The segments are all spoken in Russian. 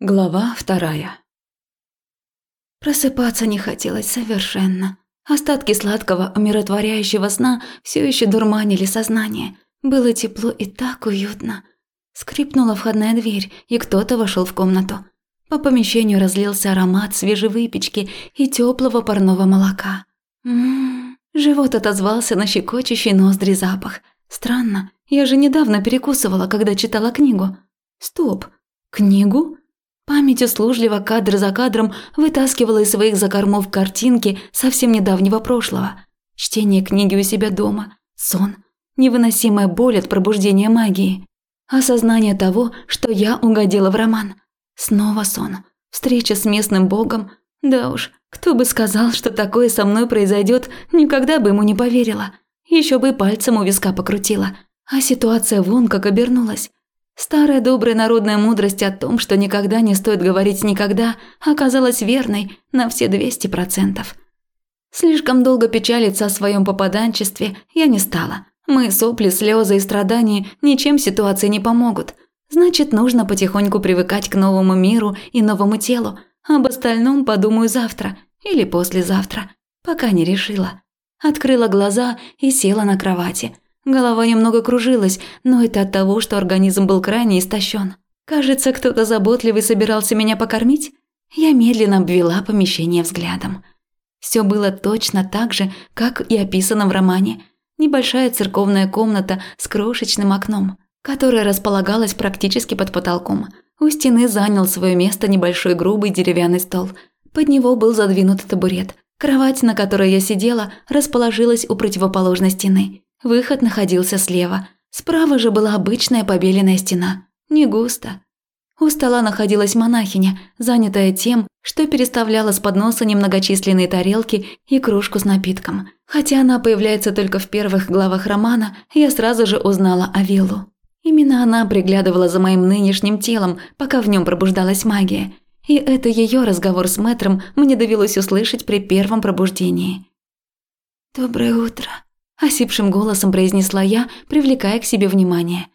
Глава вторая. Просыпаться не хотелось совершенно. Остатки сладкого, умиротворяющего сна все еще дурманили сознание. Было тепло и так уютно. Скрипнула входная дверь, и кто-то вошел в комнату. По помещению разлился аромат свежей выпечки и теплого парного молока. Ммм, живот отозвался на щекочущий ноздри запах. Странно, я же недавно перекусывала, когда читала книгу. Стоп, книгу? Память услужливо кадр за кадром вытаскивала из своих закормов картинки совсем недавнего прошлого. Чтение книги у себя дома, сон, невыносимая боль от пробуждения магии, осознание того, что я угодила в роман. Снова сон, встреча с местным богом. Да уж, кто бы сказал, что такое со мной произойдет, никогда бы ему не поверила. Еще бы пальцем у виска покрутила. А ситуация вон как обернулась. Старая добрая народная мудрость о том, что никогда не стоит говорить никогда, оказалась верной на все 200%. Слишком долго печалиться о своем попаданчестве я не стала. Мы сопли, слезы и страдания ничем ситуации не помогут. Значит, нужно потихоньку привыкать к новому миру и новому телу. Об остальном подумаю завтра или послезавтра, пока не решила. Открыла глаза и села на кровати – Голова немного кружилась, но это от того, что организм был крайне истощен. Кажется, кто-то заботливый собирался меня покормить. Я медленно обвела помещение взглядом. Все было точно так же, как и описано в романе. Небольшая церковная комната с крошечным окном, которая располагалась практически под потолком. У стены занял свое место небольшой грубый деревянный стол. Под него был задвинут табурет. Кровать, на которой я сидела, расположилась у противоположной стены. Выход находился слева. Справа же была обычная побеленная стена. Не густо. У стола находилась монахиня, занятая тем, что переставляла с подноса немногочисленные тарелки и кружку с напитком. Хотя она появляется только в первых главах романа, я сразу же узнала о Виллу. Именно она приглядывала за моим нынешним телом, пока в нем пробуждалась магия. И это ее разговор с мэтром мне довелось услышать при первом пробуждении. «Доброе утро», Осипшим голосом произнесла я, привлекая к себе внимание.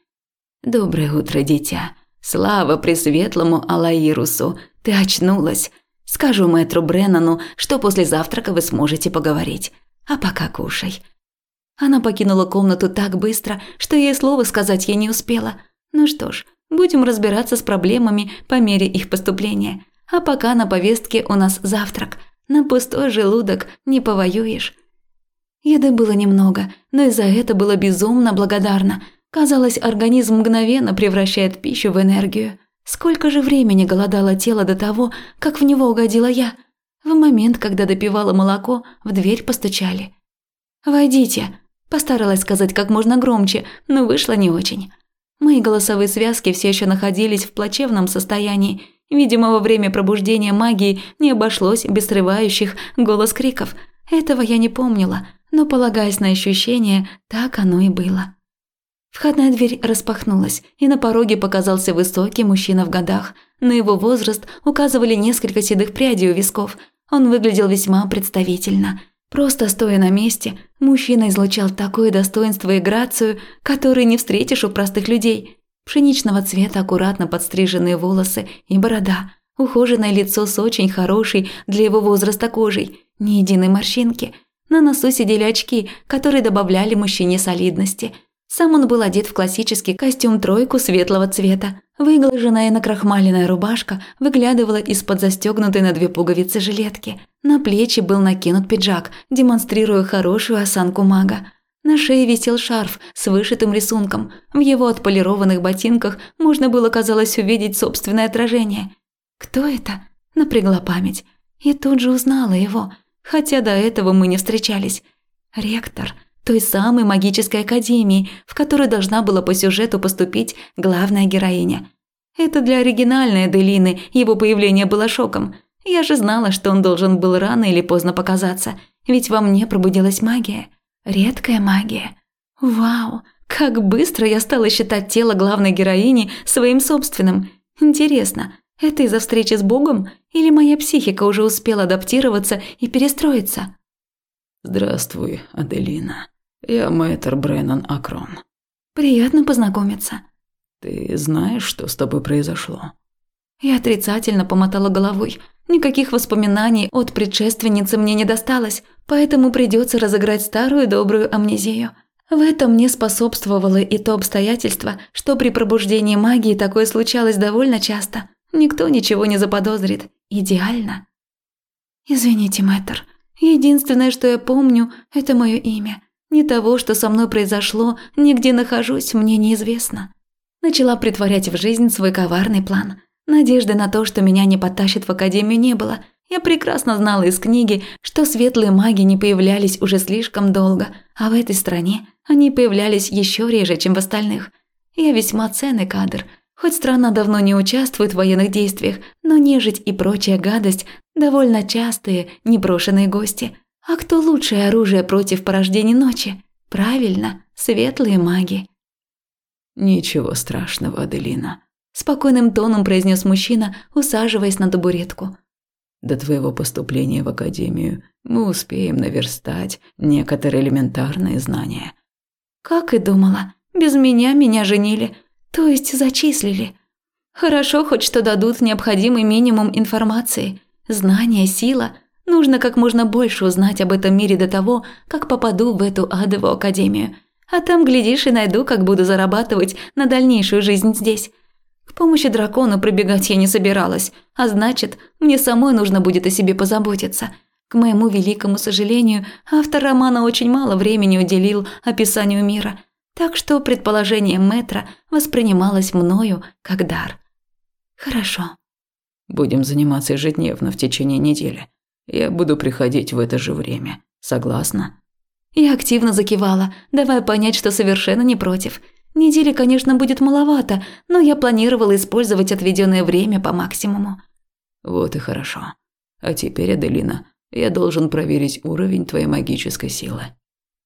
«Доброе утро, дитя. Слава пресветлому Алаирусу. Ты очнулась. Скажу мэтру Бреннану, что после завтрака вы сможете поговорить. А пока кушай». Она покинула комнату так быстро, что я и слова сказать ей не успела. Ну что ж, будем разбираться с проблемами по мере их поступления. А пока на повестке у нас завтрак. На пустой желудок не повоюешь. Еды было немного, но и за это было безумно благодарна. Казалось, организм мгновенно превращает пищу в энергию. Сколько же времени голодало тело до того, как в него угодила я? В момент, когда допивала молоко, в дверь постучали. «Войдите», – постаралась сказать как можно громче, но вышло не очень. Мои голосовые связки все еще находились в плачевном состоянии. Видимо, во время пробуждения магии не обошлось без срывающих голос криков. Этого я не помнила – но, полагаясь на ощущения, так оно и было. Входная дверь распахнулась, и на пороге показался высокий мужчина в годах. На его возраст указывали несколько седых прядей у висков. Он выглядел весьма представительно. Просто стоя на месте, мужчина излучал такое достоинство и грацию, которые не встретишь у простых людей. Пшеничного цвета аккуратно подстриженные волосы и борода, ухоженное лицо с очень хорошей для его возраста кожей, ни единой морщинки – на носу сидели очки, которые добавляли мужчине солидности. Сам он был одет в классический костюм-тройку светлого цвета. Выглаженная накрахмаленная рубашка выглядывала из-под застегнутой на две пуговицы жилетки. На плечи был накинут пиджак, демонстрируя хорошую осанку мага. На шее висел шарф с вышитым рисунком. В его отполированных ботинках можно было, казалось, увидеть собственное отражение. «Кто это?» – напрягла память. И тут же узнала его – хотя до этого мы не встречались. Ректор той самой магической академии, в которую должна была по сюжету поступить главная героиня. Это для оригинальной Аделины его появление было шоком. Я же знала, что он должен был рано или поздно показаться, ведь во мне пробудилась магия. Редкая магия. Вау, как быстро я стала считать тело главной героини своим собственным. Интересно, это из-за встречи с Богом или моя психика уже успела адаптироваться и перестроиться? Здравствуй, Аделина. Я мэтр Бреннан Акрон. Приятно познакомиться. Ты знаешь, что с тобой произошло? Я отрицательно помотала головой. Никаких воспоминаний от предшественницы мне не досталось, поэтому придется разыграть старую добрую амнезию. В этом мне способствовало и то обстоятельство, что при пробуждении магии такое случалось довольно часто. Никто ничего не заподозрит. Идеально. Извините, мэтр. Единственное, что я помню, это мое имя. Ни того, что со мной произошло, нигде нахожусь, мне неизвестно. Начала притворять в жизнь свой коварный план. Надежды на то, что меня не потащат в академию, не было. Я прекрасно знала из книги, что светлые маги не появлялись уже слишком долго, а в этой стране они появлялись еще реже, чем в остальных. Я весьма ценный кадр. Хоть страна давно не участвует в военных действиях, но нежить и прочая гадость – довольно частые, непрошенные гости. А кто лучшее оружие против порождений ночи? Правильно, светлые маги. «Ничего страшного, Аделина», – спокойным тоном произнес мужчина, усаживаясь на табуретку. «До твоего поступления в академию мы успеем наверстать некоторые элементарные знания». «Как и думала. Без меня меня женили, то есть зачислили. Хорошо хоть что дадут необходимый минимум информации. Знания – сила. Нужно как можно больше узнать об этом мире до того, как попаду в эту адовую академию». А там, глядишь, и найду, как буду зарабатывать на дальнейшую жизнь здесь. К помощи дракону пробегать я не собиралась, а значит, мне самой нужно будет о себе позаботиться. К моему великому сожалению, автор романа очень мало времени уделил описанию мира, так что предположение Метра воспринималось мною как дар. Хорошо. Будем заниматься ежедневно в течение недели. Я буду приходить в это же время. Согласна? Я активно закивала, давая понять, что совершенно не против. Недели, конечно, будет маловато, но я планировала использовать отведенное время по максимуму. Вот и хорошо. А теперь, Аделина, я должен проверить уровень твоей магической силы.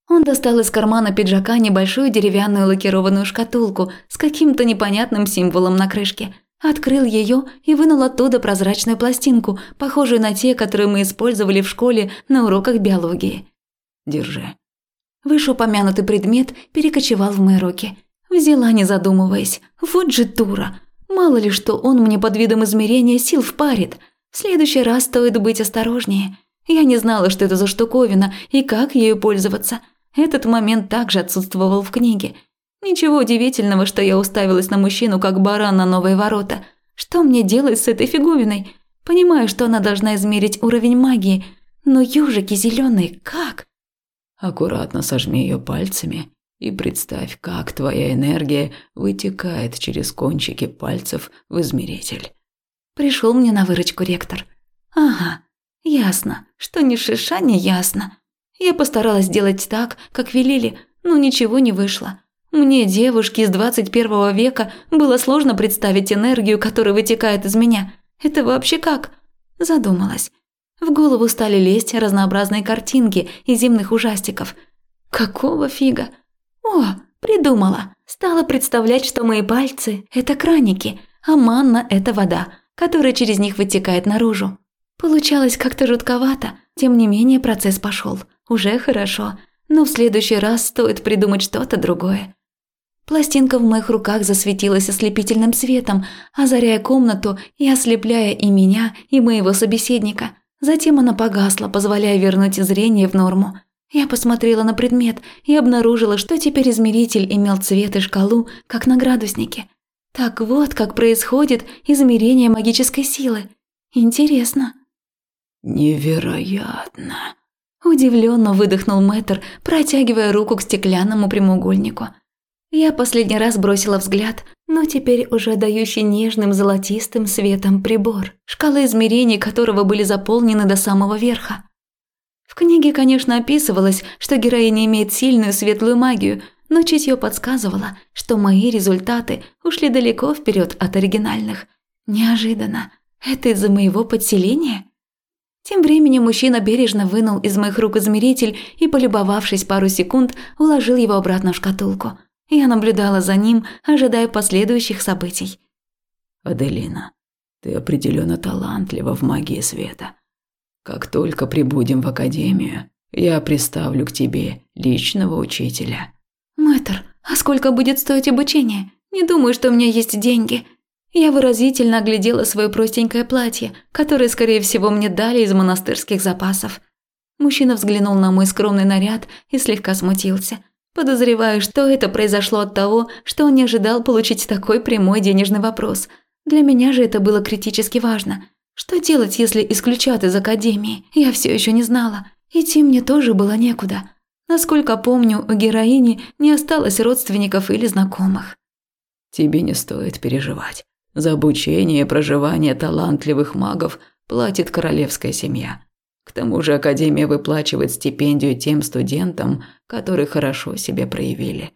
Он достал из кармана пиджака небольшую деревянную лакированную шкатулку с каким-то непонятным символом на крышке. Открыл ее и вынул оттуда прозрачную пластинку, похожую на те, которые мы использовали в школе на уроках биологии. Держи». Вышеупомянутый предмет перекочевал в мои руки. Взяла, не задумываясь. Вот же дура. Мало ли, что он мне под видом измерения сил впарит. В следующий раз стоит быть осторожнее. Я не знала, что это за штуковина и как ею пользоваться. Этот момент также отсутствовал в книге. Ничего удивительного, что я уставилась на мужчину, как баран на новые ворота. Что мне делать с этой фиговиной? Понимаю, что она должна измерить уровень магии, но южики зеленые как? Аккуратно сожми ее пальцами и представь, как твоя энергия вытекает через кончики пальцев в измеритель. Пришел мне на выручку ректор. Ага, ясно, что ни шиша не ясно. Я постаралась сделать так, как велели, но ничего не вышло. Мне, девушке из 21 века, было сложно представить энергию, которая вытекает из меня. Это вообще как? Задумалась. В голову стали лезть разнообразные картинки из земных ужастиков. Какого фига? О, придумала. Стала представлять, что мои пальцы – это краники, а манна – это вода, которая через них вытекает наружу. Получалось как-то жутковато, тем не менее процесс пошел. Уже хорошо, но в следующий раз стоит придумать что-то другое. Пластинка в моих руках засветилась ослепительным светом, озаряя комнату и ослепляя и меня, и моего собеседника – Затем она погасла, позволяя вернуть зрение в норму. Я посмотрела на предмет и обнаружила, что теперь измеритель имел цвет и шкалу, как на градуснике. Так вот, как происходит измерение магической силы. Интересно. Невероятно. Удивленно выдохнул Мэтр, протягивая руку к стеклянному прямоугольнику. Я последний раз бросила взгляд, но теперь уже дающий нежным золотистым светом прибор, шкалы измерений которого были заполнены до самого верха. В книге, конечно, описывалось, что героиня имеет сильную светлую магию, но чутье подсказывало, что мои результаты ушли далеко вперед от оригинальных. Неожиданно. Это из-за моего подселения? Тем временем мужчина бережно вынул из моих рук измеритель и, полюбовавшись пару секунд, уложил его обратно в шкатулку – я наблюдала за ним, ожидая последующих событий. «Аделина, ты определенно талантлива в магии света. Как только прибудем в академию, я приставлю к тебе личного учителя». «Мэтр, а сколько будет стоить обучение? Не думаю, что у меня есть деньги». Я выразительно оглядела свое простенькое платье, которое, скорее всего, мне дали из монастырских запасов. Мужчина взглянул на мой скромный наряд и слегка смутился. Подозреваю, что это произошло от того, что он не ожидал получить такой прямой денежный вопрос. Для меня же это было критически важно. Что делать, если исключат из академии? Я все еще не знала. Идти мне тоже было некуда. Насколько помню, у героини не осталось родственников или знакомых. Тебе не стоит переживать. За обучение и проживание талантливых магов платит королевская семья. К тому же Академия выплачивает стипендию тем студентам, которые хорошо себя проявили.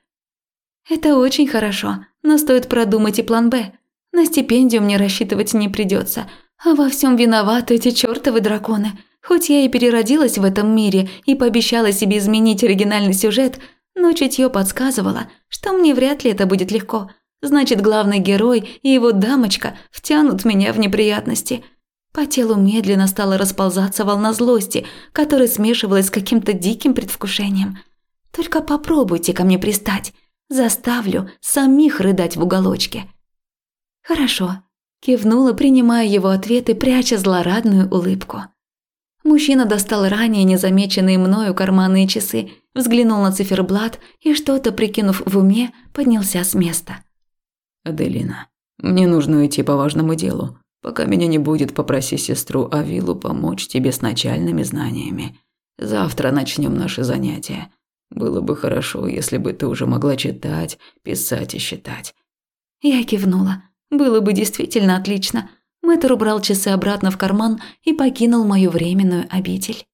Это очень хорошо, но стоит продумать и план «Б». На стипендию мне рассчитывать не придется, а во всем виноваты эти чертовы драконы. Хоть я и переродилась в этом мире и пообещала себе изменить оригинальный сюжет, но чутье подсказывало, что мне вряд ли это будет легко – Значит, главный герой и его дамочка втянут меня в неприятности. По телу медленно стала расползаться волна злости, которая смешивалась с каким-то диким предвкушением. Только попробуйте ко мне пристать. Заставлю самих рыдать в уголочке. Хорошо. Кивнула, принимая его ответ и пряча злорадную улыбку. Мужчина достал ранее незамеченные мною карманные часы, взглянул на циферблат и, что-то прикинув в уме, поднялся с места. «Аделина, мне нужно идти по важному делу. Пока меня не будет, попроси сестру Авилу помочь тебе с начальными знаниями. Завтра начнем наши занятия. Было бы хорошо, если бы ты уже могла читать, писать и считать». Я кивнула. Было бы действительно отлично. Мэтр убрал часы обратно в карман и покинул мою временную обитель.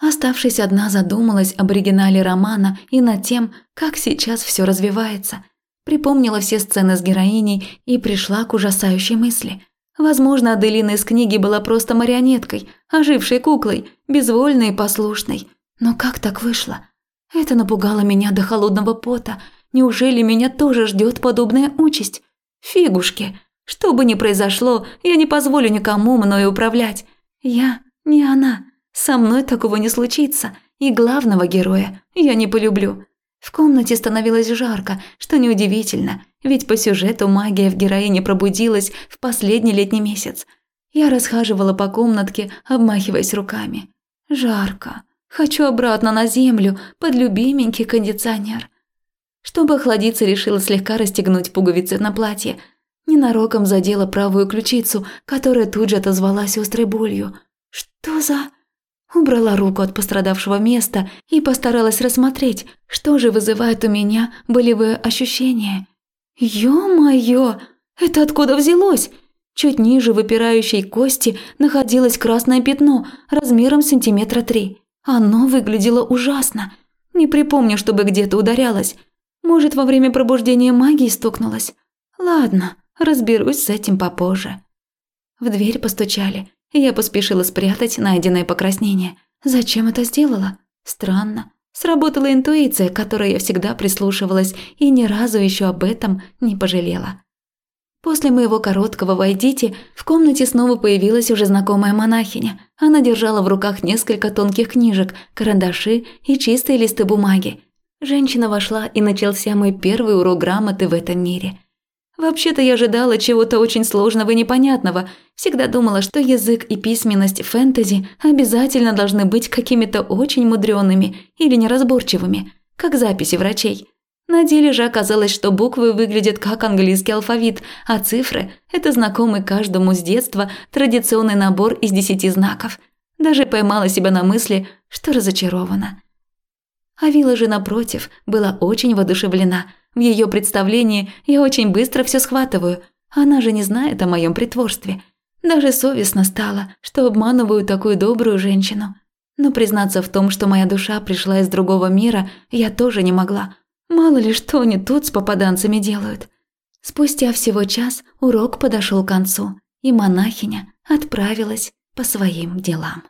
Оставшись одна, задумалась об оригинале романа и над тем, как сейчас все развивается. Припомнила все сцены с героиней и пришла к ужасающей мысли. Возможно, Аделина из книги была просто марионеткой, ожившей куклой, безвольной и послушной. Но как так вышло? Это напугало меня до холодного пота. Неужели меня тоже ждет подобная участь? Фигушки! Что бы ни произошло, я не позволю никому мною управлять. Я не она. Со мной такого не случится. И главного героя я не полюблю. В комнате становилось жарко, что неудивительно, ведь по сюжету магия в героине пробудилась в последний летний месяц. Я расхаживала по комнатке, обмахиваясь руками. Жарко. Хочу обратно на землю, под любименький кондиционер. Чтобы охладиться, решила слегка расстегнуть пуговицы на платье. Ненароком задела правую ключицу, которая тут же отозвалась острой болью. Что за... Убрала руку от пострадавшего места и постаралась рассмотреть, что же вызывает у меня болевые ощущения. Ё-моё, это откуда взялось? Чуть ниже выпирающей кости находилось красное пятно размером сантиметра три. Оно выглядело ужасно. Не припомню, чтобы где-то ударялось. Может, во время пробуждения магии стукнулось. Ладно, разберусь с этим попозже. В дверь постучали, я поспешила спрятать найденное покраснение. Зачем это сделала? Странно. Сработала интуиция, к которой я всегда прислушивалась и ни разу еще об этом не пожалела. После моего короткого «войдите» в комнате снова появилась уже знакомая монахиня. Она держала в руках несколько тонких книжек, карандаши и чистые листы бумаги. Женщина вошла, и начался мой первый урок грамоты в этом мире – Вообще-то я ожидала чего-то очень сложного и непонятного. Всегда думала, что язык и письменность фэнтези обязательно должны быть какими-то очень мудрёными или неразборчивыми, как записи врачей. На деле же оказалось, что буквы выглядят как английский алфавит, а цифры – это знакомый каждому с детства традиционный набор из десяти знаков. Даже поймала себя на мысли, что разочарована. А Вилла же, напротив, была очень воодушевлена – в ее представлении я очень быстро все схватываю. Она же не знает о моем притворстве. Даже совестно стало, что обманываю такую добрую женщину. Но признаться в том, что моя душа пришла из другого мира, я тоже не могла. Мало ли что они тут с попаданцами делают. Спустя всего час урок подошел к концу, и монахиня отправилась по своим делам.